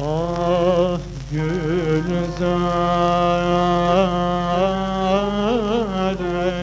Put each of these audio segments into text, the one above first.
Ah Gülzar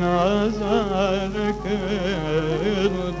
nazar kırdın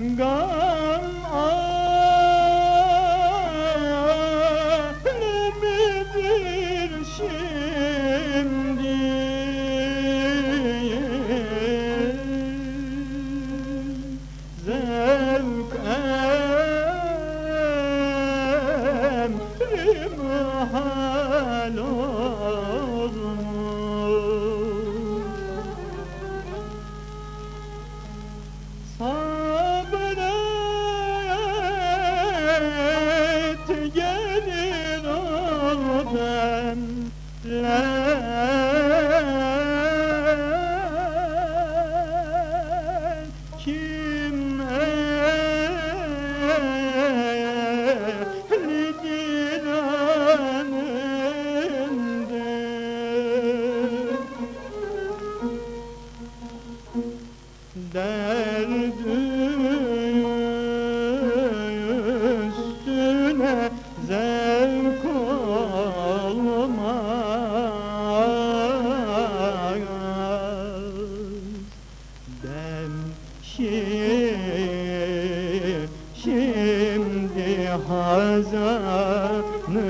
Gam alemidir şimdi? Zevk emrim hal o demler Kim ehlidir anındır Derdi üstüne zevk hazanın